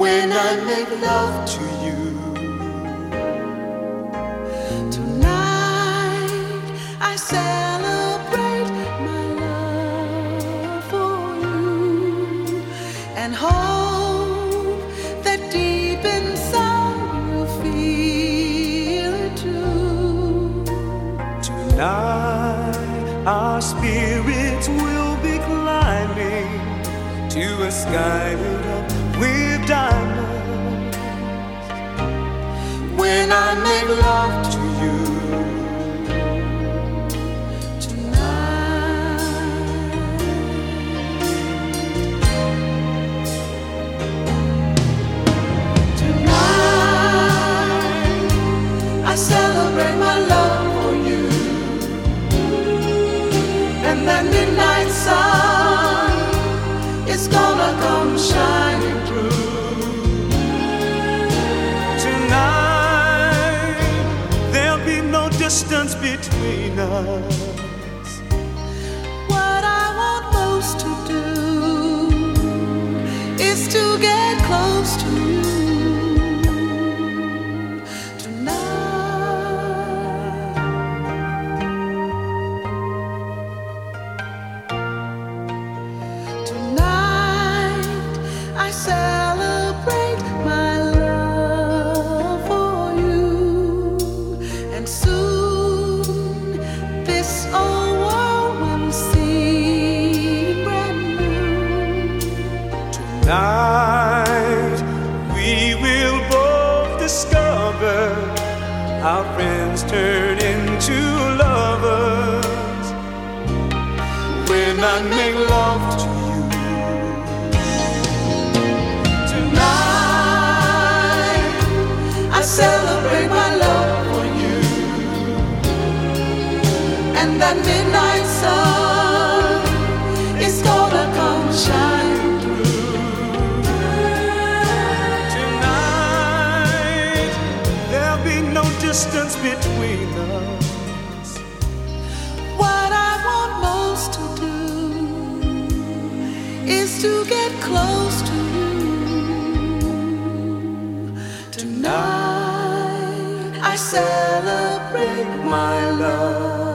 When I make love to you, tonight our spirits will be climbing to a sky lit up with diamonds. When I make love to and midnight sun is gonna come shining through. Tonight, there'll be no distance between us. What I want most to do is to get close to you Tonight, we will both discover our friends turn into lovers. When I make love to you. Tonight I celebrate my love for you, and that midnight sun distance between us. What I want most to do is to get close to you. Tonight I celebrate my love.